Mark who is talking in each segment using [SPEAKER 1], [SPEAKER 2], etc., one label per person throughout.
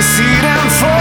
[SPEAKER 1] see them fall.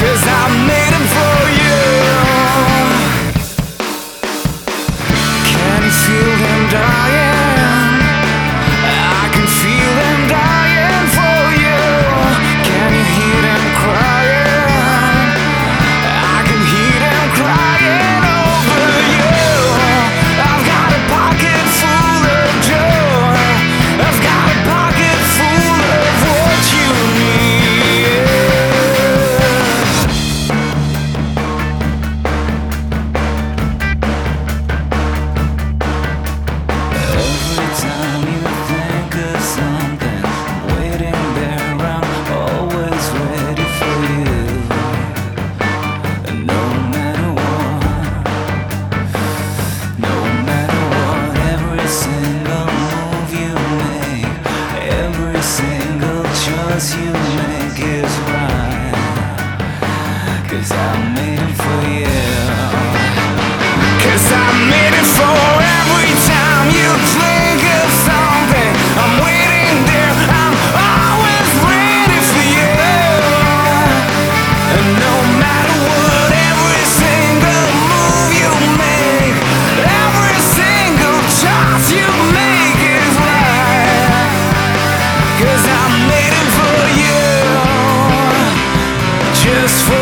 [SPEAKER 1] Cause I'm made as you make it right. Cause I'm just for